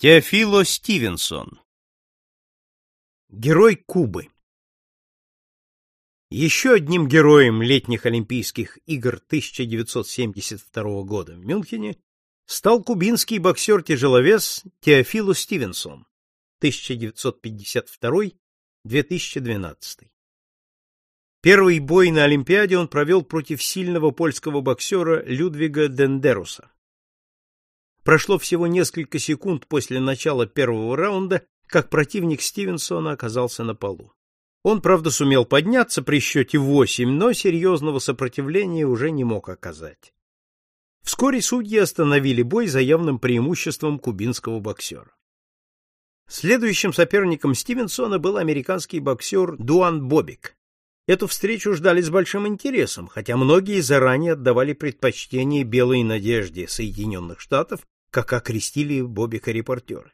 Теофило Стивенсон Герой Кубы Еще одним героем летних Олимпийских игр 1972 года в Мюнхене стал кубинский боксер-тяжеловес Теофило Стивенсон 1952-2012. Первый бой на Олимпиаде он провел против сильного польского боксера Людвига Дендеруса. Прошло всего несколько секунд после начала первого раунда, как противник Стивенсона оказался на полу. Он, правда, сумел подняться при счете 8, но серьезного сопротивления уже не мог оказать. Вскоре судьи остановили бой за явным преимуществом кубинского боксера. Следующим соперником Стивенсона был американский боксер Дуан Бобик. Эту встречу ждали с большим интересом, хотя многие заранее отдавали предпочтение белой надежде Соединенных Штатов как окрестили Бобика репортеры.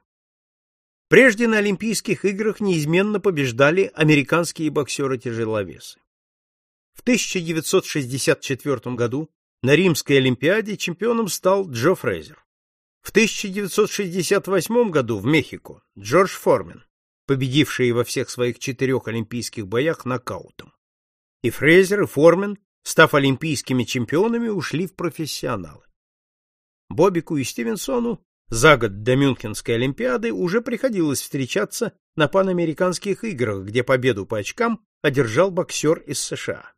Прежде на Олимпийских играх неизменно побеждали американские боксеры-тяжеловесы. В 1964 году на Римской Олимпиаде чемпионом стал Джо Фрейзер. В 1968 году в Мехико Джордж Формен, победивший во всех своих четырех олимпийских боях нокаутом. И Фрейзер, и Формен, став олимпийскими чемпионами, ушли в профессионалы. Бобику и Стивенсону за год до Мюнхенской Олимпиады уже приходилось встречаться на панамериканских играх, где победу по очкам одержал боксер из США.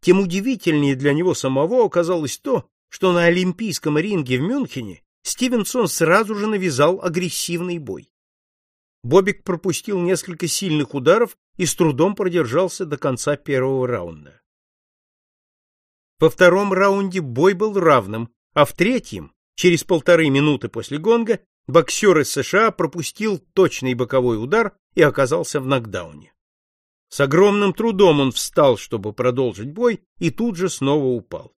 Тем удивительнее для него самого оказалось то, что на олимпийском ринге в Мюнхене Стивенсон сразу же навязал агрессивный бой. Бобик пропустил несколько сильных ударов и с трудом продержался до конца первого раунда. Во втором раунде бой был равным, а в третьем, через полторы минуты после гонга, боксер из США пропустил точный боковой удар и оказался в нокдауне. С огромным трудом он встал, чтобы продолжить бой, и тут же снова упал.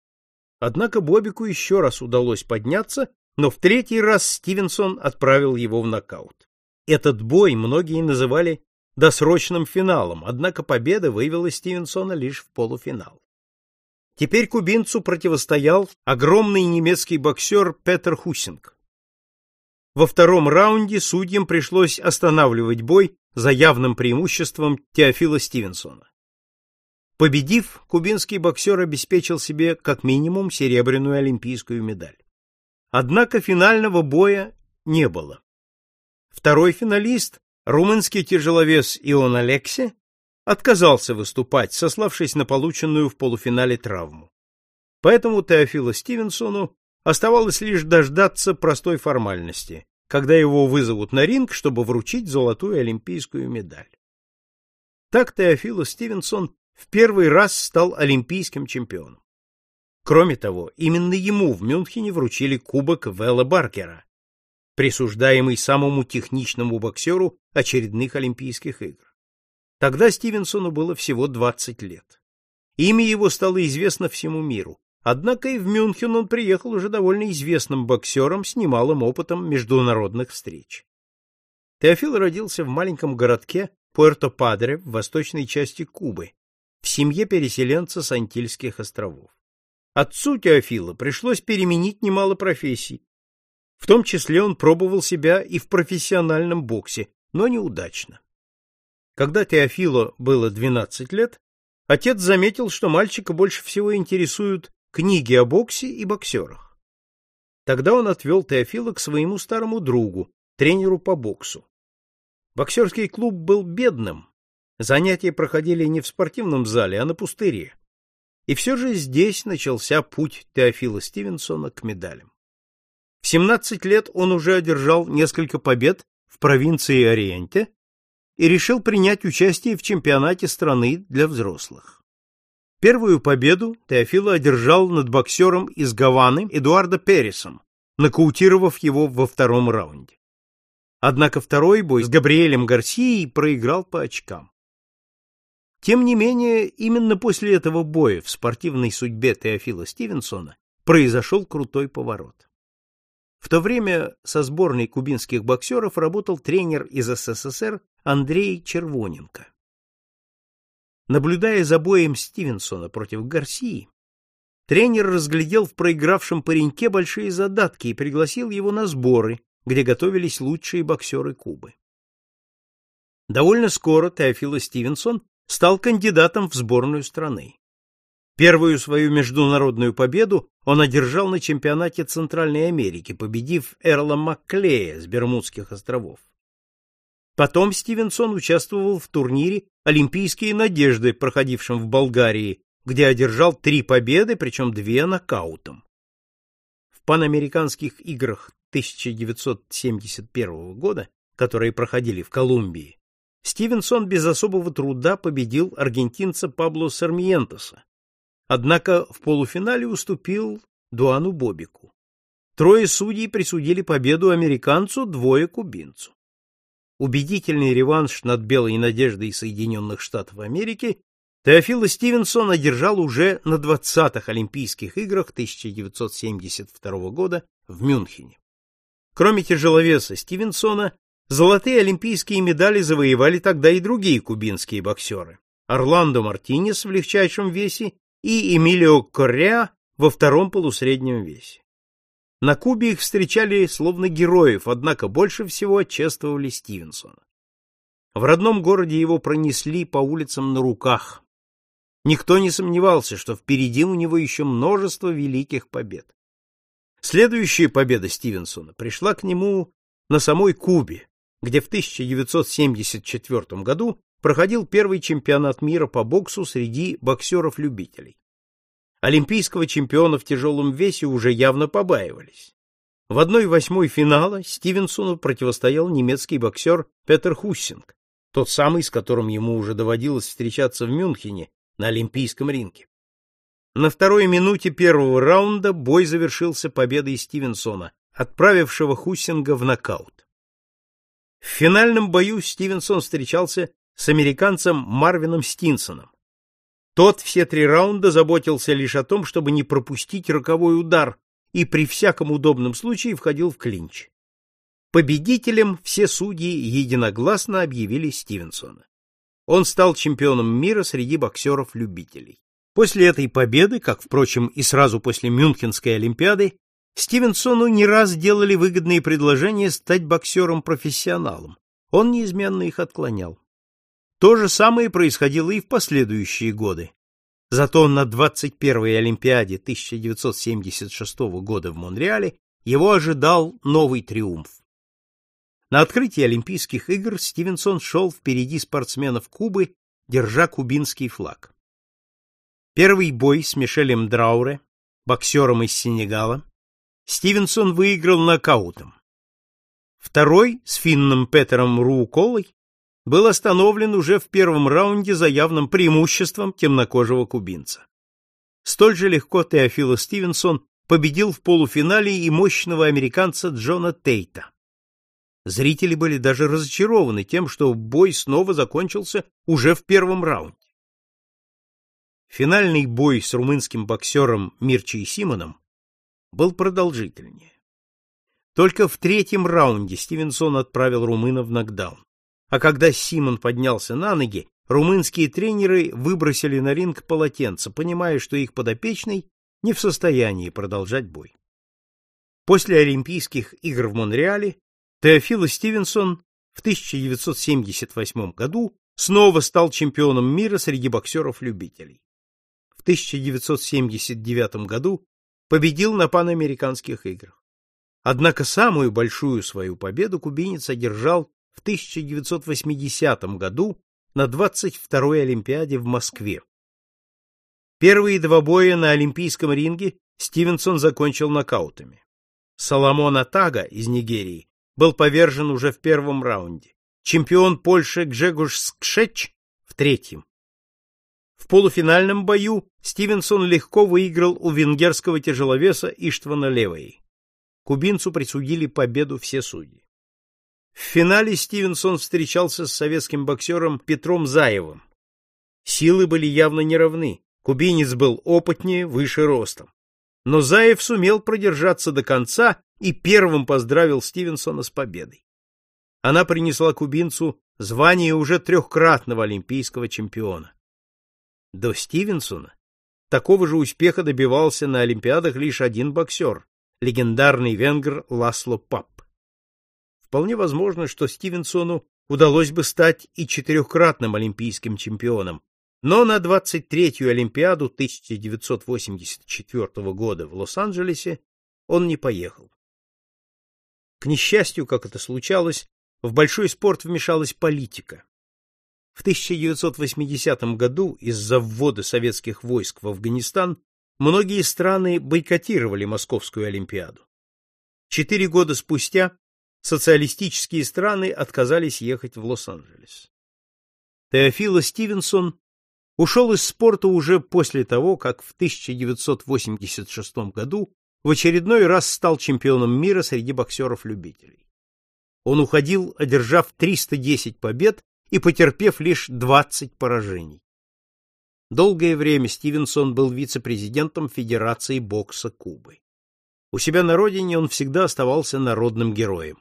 Однако Бобику еще раз удалось подняться, но в третий раз Стивенсон отправил его в нокаут. Этот бой многие называли досрочным финалом, однако победа вывела Стивенсона лишь в полуфинал. Теперь кубинцу противостоял огромный немецкий боксер Петер Хусинг. Во втором раунде судьям пришлось останавливать бой за явным преимуществом Теофила Стивенсона. Победив, кубинский боксер обеспечил себе как минимум серебряную олимпийскую медаль. Однако финального боя не было. Второй финалист, румынский тяжеловес Ион Алексе, отказался выступать, сославшись на полученную в полуфинале травму. Поэтому Теофилу Стивенсону оставалось лишь дождаться простой формальности, когда его вызовут на ринг, чтобы вручить золотую олимпийскую медаль. Так Теофилу Стивенсон в первый раз стал олимпийским чемпионом. Кроме того, именно ему в Мюнхене вручили кубок Вэлла Баркера, присуждаемый самому техничному боксеру очередных Олимпийских игр. Тогда Стивенсону было всего 20 лет. Имя его стало известно всему миру. Однако и в Мюнхен он приехал уже довольно известным боксером с немалым опытом международных встреч. Теофил родился в маленьком городке Пуэрто-Падре в восточной части Кубы, в семье переселенца с Антильских островов. Отцу Теофила пришлось переменить немало профессий. В том числе он пробовал себя и в профессиональном боксе, но неудачно. Когда Теофилу было 12 лет, отец заметил, что мальчика больше всего интересуют книги о боксе и боксерах. Тогда он отвел Теофила к своему старому другу, тренеру по боксу. Боксерский клуб был бедным, занятия проходили не в спортивном зале, а на пустыре. И все же здесь начался путь Теофила Стивенсона к медалям. В 17 лет он уже одержал несколько побед в провинции Ориенте и решил принять участие в чемпионате страны для взрослых. Первую победу Теофило одержал над боксером из Гаваны Эдуардо Пересом, нокаутировав его во втором раунде. Однако второй бой с Габриэлем Гарсией проиграл по очкам. Тем не менее, именно после этого боя в спортивной судьбе Теофила Стивенсона произошел крутой поворот. В то время со сборной кубинских боксеров работал тренер из СССР Андрей Червоненко. Наблюдая за боем Стивенсона против Гарсии, тренер разглядел в проигравшем пареньке большие задатки и пригласил его на сборы, где готовились лучшие боксеры Кубы. Довольно скоро Теофило Стивенсон стал кандидатом в сборную страны. Первую свою международную победу он одержал на чемпионате Центральной Америки, победив Эрла Макклея с Бермудских островов. Потом Стивенсон участвовал в турнире Олимпийские надежды, проходившем в Болгарии, где одержал три победы, причем две нокаутом. В панамериканских играх 1971 года, которые проходили в Колумбии, Стивенсон без особого труда победил аргентинца Пабло Сармиентоса, однако в полуфинале уступил Дуану Бобику. Трое судей присудили победу американцу, двое кубинцу. Убедительный реванш над белой надеждой Соединенных Штатов Америки Теофило Стивенсон одержал уже на 20-х Олимпийских играх 1972 года в Мюнхене. Кроме тяжеловеса Стивенсона, золотые олимпийские медали завоевали тогда и другие кубинские боксеры. Орландо Мартинес в легчайшем весе и Эмилио Корреа во втором полусреднем весе. На Кубе их встречали словно героев, однако больше всего чествовали Стивенсона. В родном городе его пронесли по улицам на руках. Никто не сомневался, что впереди у него еще множество великих побед. Следующая победа Стивенсона пришла к нему на самой Кубе, где в 1974 году проходил первый чемпионат мира по боксу среди боксеров-любителей. Олимпийского чемпиона в тяжелом весе уже явно побаивались. В одной восьмой финала Стивенсону противостоял немецкий боксер Петер Хуссинг, тот самый, с которым ему уже доводилось встречаться в Мюнхене на Олимпийском ринге. На второй минуте первого раунда бой завершился победой Стивенсона, отправившего Хуссинга в нокаут. В финальном бою Стивенсон встречался с американцем Марвином Стинсоном. Тот все три раунда заботился лишь о том, чтобы не пропустить роковой удар и при всяком удобном случае входил в клинч. Победителем все судьи единогласно объявили Стивенсона. Он стал чемпионом мира среди боксеров-любителей. После этой победы, как, впрочем, и сразу после Мюнхенской Олимпиады, Стивенсону не раз делали выгодные предложения стать боксером-профессионалом. Он неизменно их отклонял. То же самое происходило и в последующие годы. Зато на 21-й Олимпиаде 1976 года в Монреале его ожидал новый триумф. На открытии Олимпийских игр Стивенсон шел впереди спортсменов Кубы, держа кубинский флаг. Первый бой с Мишелем Драуре, боксером из Сенегала, Стивенсон выиграл нокаутом. Второй с финном Петером Рууколой был остановлен уже в первом раунде за явным преимуществом темнокожего кубинца. Столь же легко Теофило Стивенсон победил в полуфинале и мощного американца Джона Тейта. Зрители были даже разочарованы тем, что бой снова закончился уже в первом раунде. Финальный бой с румынским боксером Мирчей Симоном был продолжительнее. Только в третьем раунде Стивенсон отправил румына в нокдаун. А когда Симон поднялся на ноги, румынские тренеры выбросили на ринг полотенце, понимая, что их подопечный не в состоянии продолжать бой. После Олимпийских игр в Монреале Теофило Стивенсон в 1978 году снова стал чемпионом мира среди боксеров-любителей. В 1979 году победил на панамериканских играх. Однако самую большую свою победу кубинец одержал в 1980 году на 22-й Олимпиаде в Москве. Первые два боя на олимпийском ринге Стивенсон закончил нокаутами. Соломон Атага из Нигерии был повержен уже в первом раунде. Чемпион Польши Гжегош Скшеч в третьем. В полуфинальном бою Стивенсон легко выиграл у венгерского тяжеловеса Иштвана Левой. Кубинцу присудили победу все судьи. В финале Стивенсон встречался с советским боксером Петром Заевым. Силы были явно неравны. Кубинец был опытнее, выше ростом. Но Заев сумел продержаться до конца и первым поздравил Стивенсона с победой. Она принесла кубинцу звание уже трехкратного олимпийского чемпиона. До Стивенсона такого же успеха добивался на Олимпиадах лишь один боксер, легендарный венгр Ласло Пап. Вполне возможно, что Стивенсону удалось бы стать и четырехкратным олимпийским чемпионом, но на 23-ю Олимпиаду 1984 года в Лос-Анджелесе он не поехал. К несчастью, как это случалось, в большой спорт вмешалась политика. В 1980 году из-за ввода советских войск в Афганистан многие страны бойкотировали Московскую Олимпиаду. Четыре года спустя социалистические страны отказались ехать в Лос-Анджелес. Теофило Стивенсон ушел из спорта уже после того, как в 1986 году в очередной раз стал чемпионом мира среди боксеров-любителей. Он уходил, одержав 310 побед и потерпев лишь 20 поражений. Долгое время Стивенсон был вице-президентом Федерации бокса Кубы. У себя на родине он всегда оставался народным героем.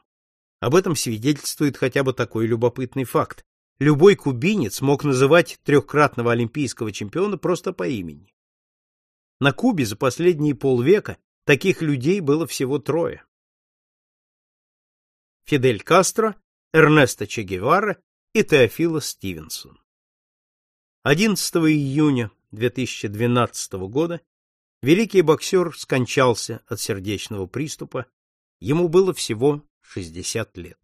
Об этом свидетельствует хотя бы такой любопытный факт. Любой кубинец мог называть трехкратного олимпийского чемпиона просто по имени. На Кубе за последние полвека таких людей было всего трое. Фидель Кастро, Эрнесто Че Гевара и Теофило Стивенсон. 11 июня 2012 года великий боксер скончался от сердечного приступа, ему было всего 60 лет.